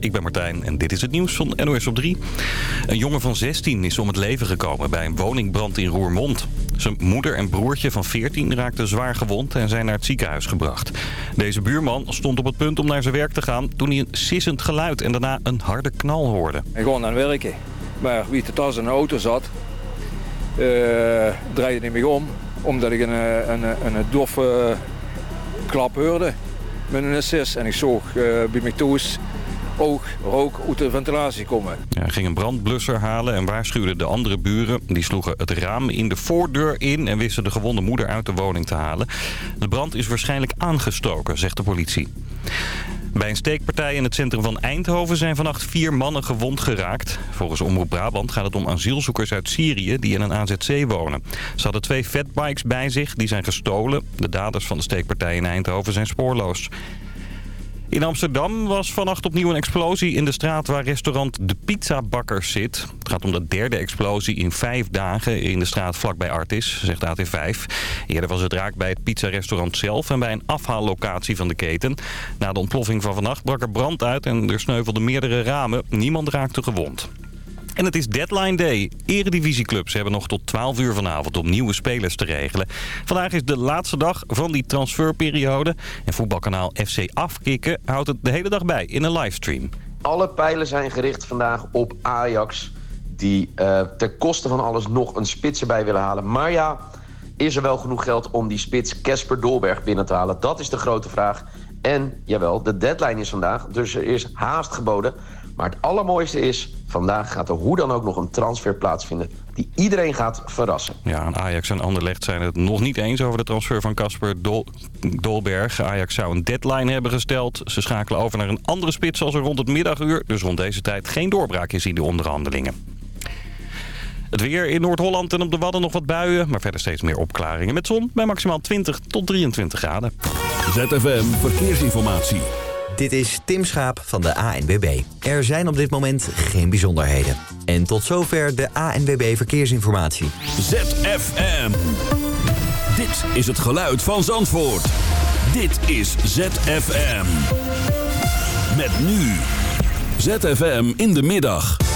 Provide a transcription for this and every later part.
ik ben Martijn en dit is het nieuws van NOS op 3. Een jongen van 16 is om het leven gekomen bij een woningbrand in Roermond. Zijn moeder en broertje van 14 raakten zwaar gewond en zijn naar het ziekenhuis gebracht. Deze buurman stond op het punt om naar zijn werk te gaan toen hij een sissend geluid en daarna een harde knal hoorde. En gewoon aan werken. Maar wie te tas in de auto zat, uh, draaide niet meer om. Omdat ik een, een, een, een doffe klap hoorde met een assist. En ik zag uh, bij mijn toes oog, rook uit de ventilatie komen. Ja, hij ging een brandblusser halen en waarschuwde de andere buren. Die sloegen het raam in de voordeur in en wisten de gewonde moeder uit de woning te halen. De brand is waarschijnlijk aangestoken, zegt de politie. Bij een steekpartij in het centrum van Eindhoven zijn vannacht vier mannen gewond geraakt. Volgens Omroep Brabant gaat het om asielzoekers uit Syrië die in een AZC wonen. Ze hadden twee fatbikes bij zich, die zijn gestolen. De daders van de steekpartij in Eindhoven zijn spoorloos. In Amsterdam was vannacht opnieuw een explosie in de straat waar restaurant De Pizzabakkers zit. Het gaat om de derde explosie in vijf dagen in de straat vlakbij Artis, zegt AT5. Eerder was het raak bij het pizzarestaurant zelf en bij een afhaallocatie van de keten. Na de ontploffing van vannacht brak er brand uit en er sneuvelden meerdere ramen. Niemand raakte gewond. En het is deadline day. Eredivisieclubs hebben nog tot 12 uur vanavond om nieuwe spelers te regelen. Vandaag is de laatste dag van die transferperiode. En voetbalkanaal FC Afkikken houdt het de hele dag bij in een livestream. Alle pijlen zijn gericht vandaag op Ajax. Die uh, ter koste van alles nog een spits erbij willen halen. Maar ja, is er wel genoeg geld om die spits Casper Dolberg binnen te halen? Dat is de grote vraag. En jawel, de deadline is vandaag, dus er is haast geboden. Maar het allermooiste is, vandaag gaat er hoe dan ook nog een transfer plaatsvinden... die iedereen gaat verrassen. Ja, Ajax en Anderlecht zijn het nog niet eens over de transfer van Casper Dol Dolberg. Ajax zou een deadline hebben gesteld. Ze schakelen over naar een andere spits als er rond het middaguur. Dus rond deze tijd geen doorbraak is in de onderhandelingen. Het weer in Noord-Holland en op de Wadden nog wat buien, maar verder steeds meer opklaringen met zon bij maximaal 20 tot 23 graden. ZFM Verkeersinformatie. Dit is Tim Schaap van de ANWB. Er zijn op dit moment geen bijzonderheden. En tot zover de ANWB Verkeersinformatie. ZFM. Dit is het geluid van Zandvoort. Dit is ZFM. Met nu. ZFM in de middag.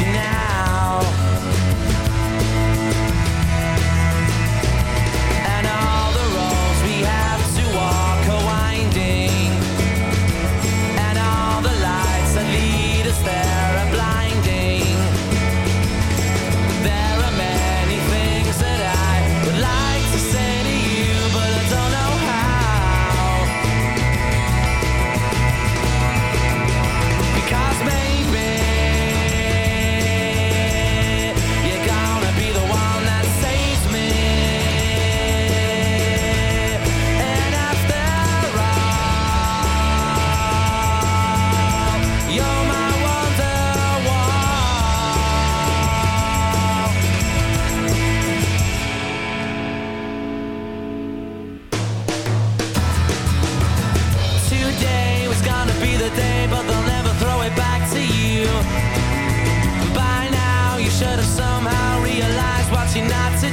Now.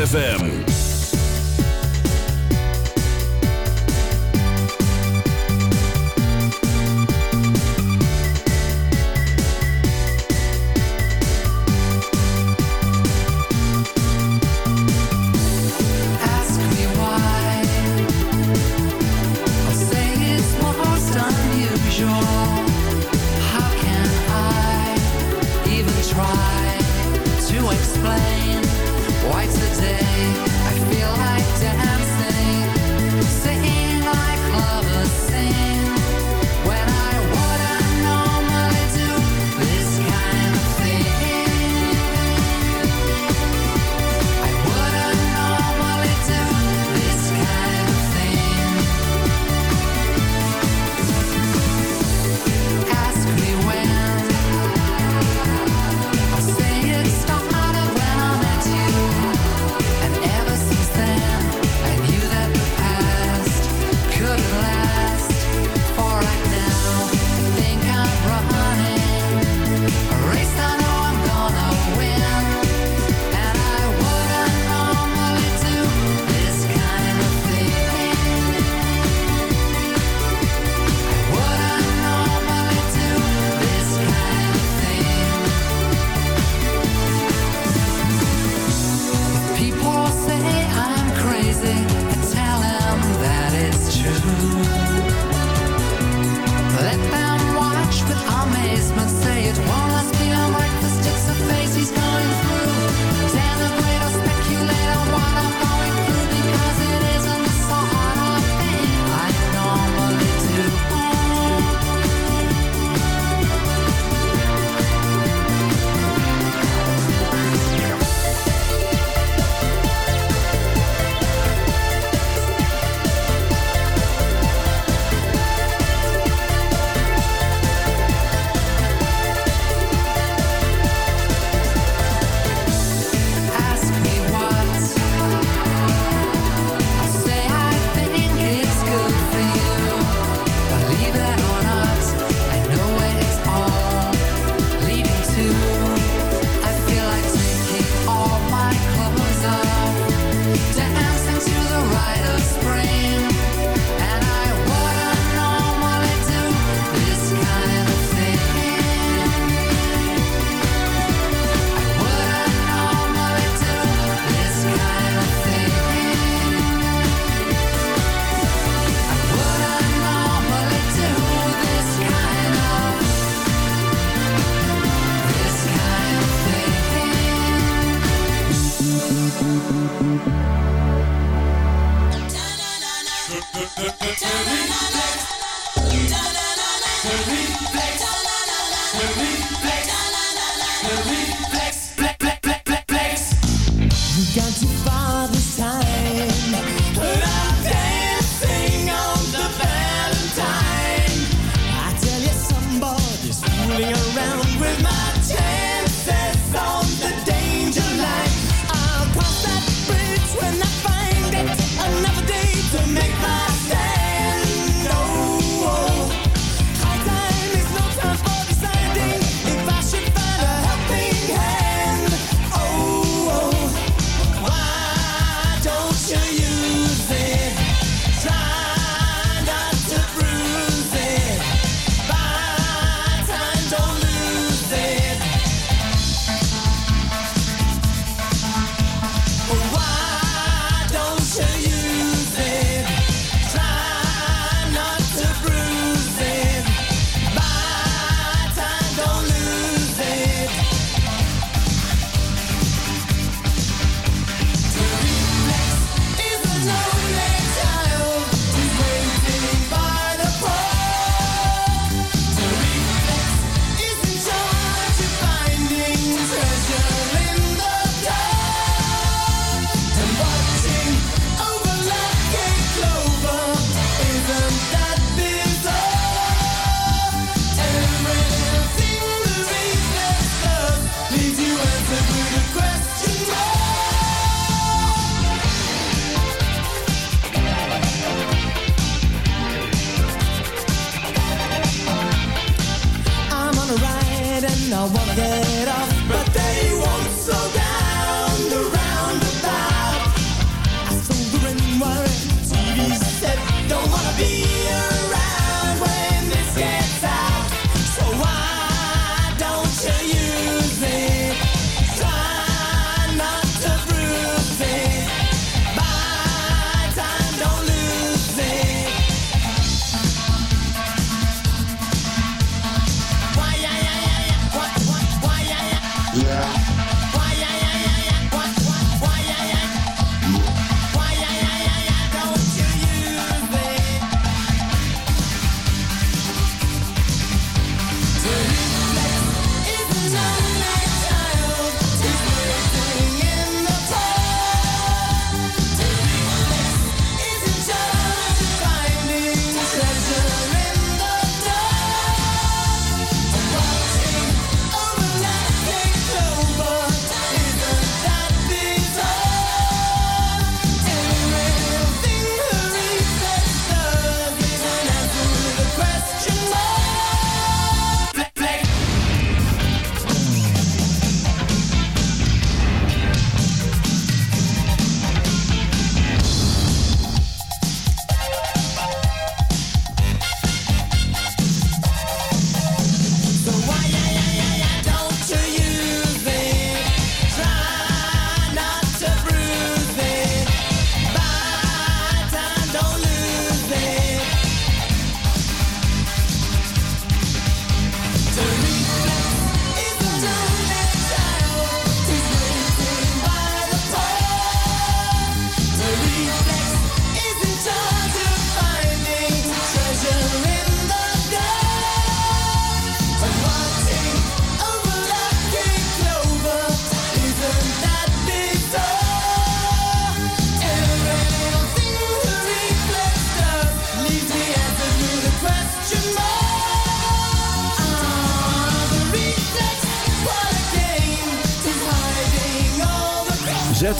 ZFM.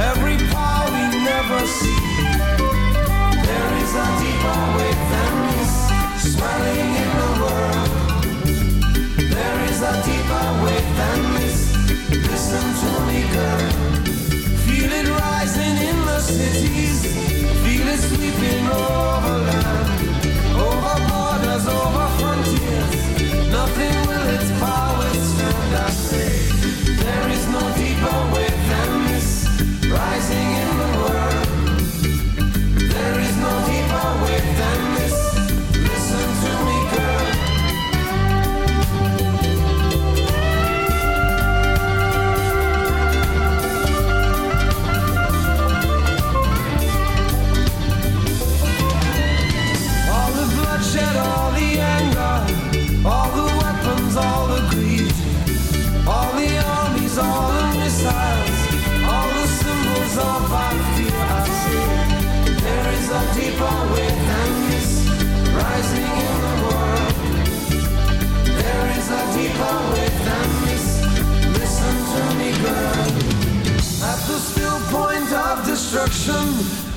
every power we never see. There is a deeper way than this, swelling in the world. There is a deeper way than this. Listen to me, girl. Feel it rising in the cities, feel it sweeping over.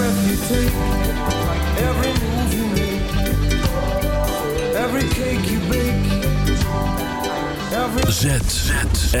breath you take, every move you make, every cake you bake. Every... ZZFM.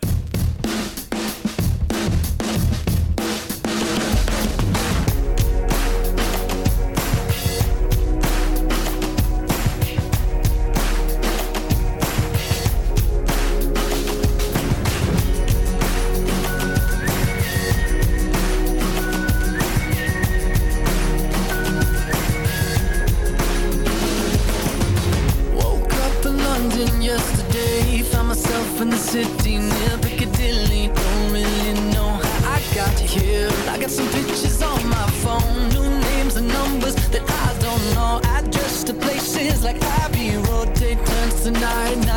from the city near Piccadilly. Don't really know how I got here. I got some pictures on my phone, new names and numbers that I don't know. Address to places like Abbey Road, take turns tonight.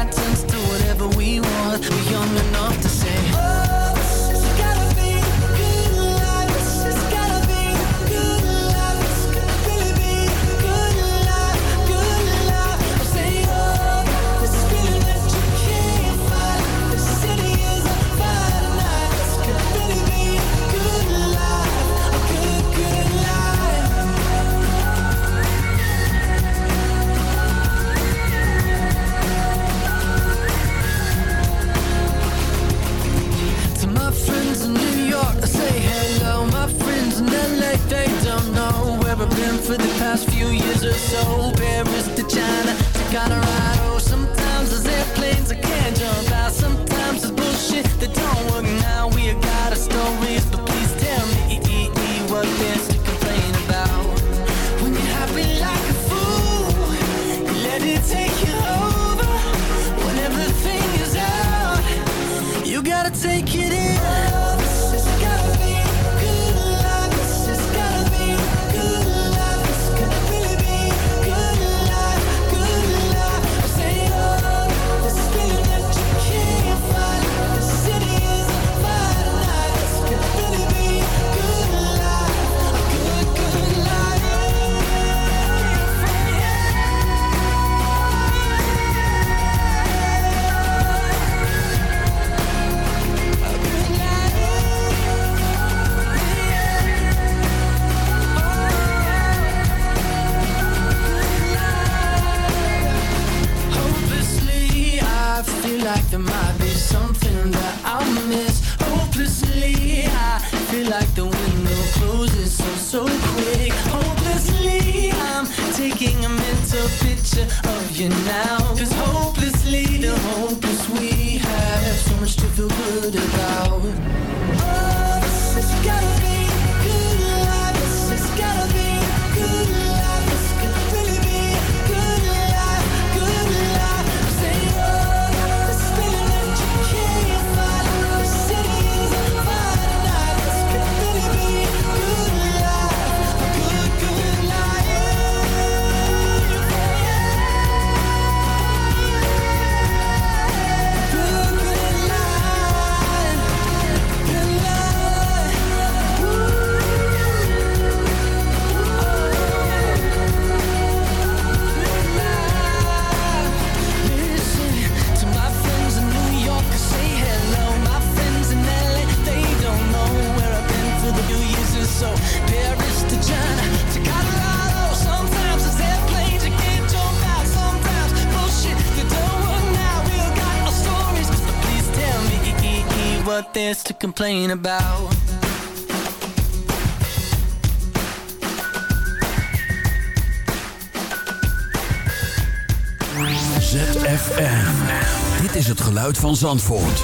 Van Zandvoort.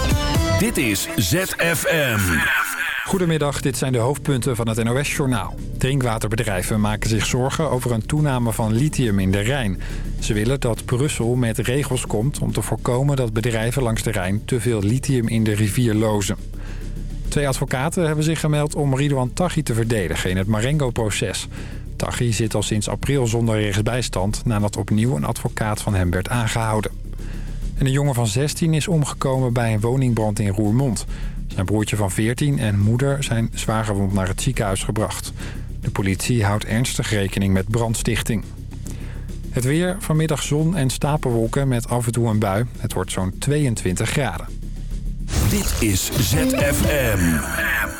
Dit is ZFM. Goedemiddag, dit zijn de hoofdpunten van het NOS-journaal. Drinkwaterbedrijven maken zich zorgen over een toename van lithium in de Rijn. Ze willen dat Brussel met regels komt om te voorkomen dat bedrijven langs de Rijn te veel lithium in de rivier lozen. Twee advocaten hebben zich gemeld om Ridouan Taghi te verdedigen in het Marengo-proces. Taghi zit al sinds april zonder rechtsbijstand nadat opnieuw een advocaat van hem werd aangehouden. En een jongen van 16 is omgekomen bij een woningbrand in Roermond. Zijn broertje van 14 en moeder zijn zwaargewond naar het ziekenhuis gebracht. De politie houdt ernstig rekening met brandstichting. Het weer, vanmiddag zon en stapelwolken met af en toe een bui. Het wordt zo'n 22 graden. Dit is ZFM.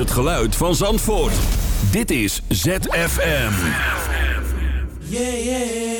Het geluid van Zandvoort. Dit is ZFM. Yeah, yeah.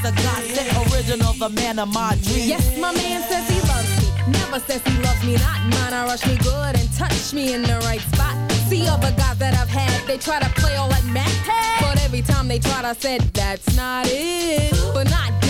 he's a godsend original, the man of my dreams. Yes, my man says he loves me. Never says he loves me not. Mine, I rush me good and touch me in the right spot. See other guys that I've had, they try to play all like Mac. But every time they tried, I said, that's not it. But not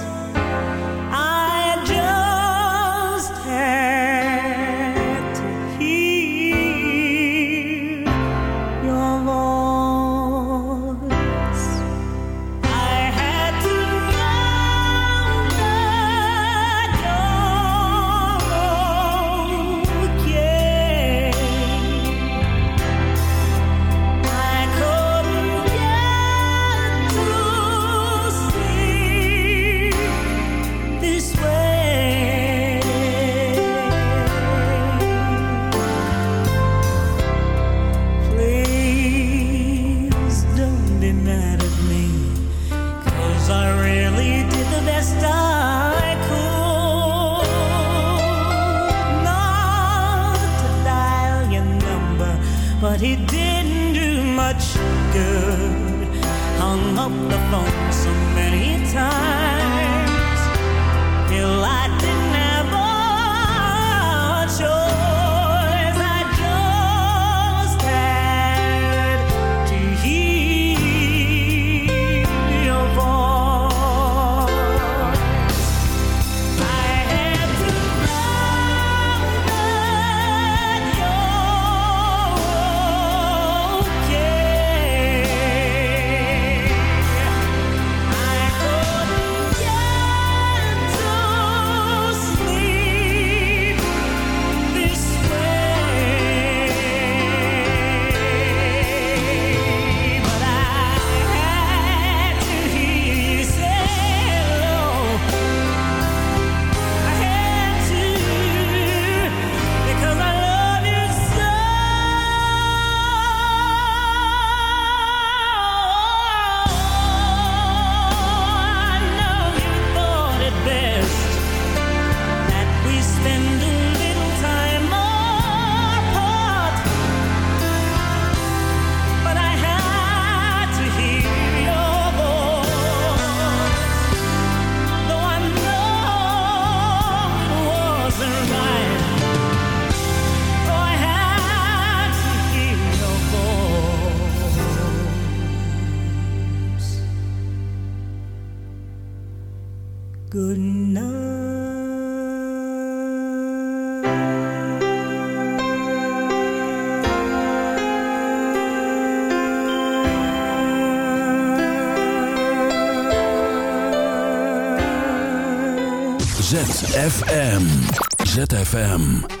Good ZFM. ZFM.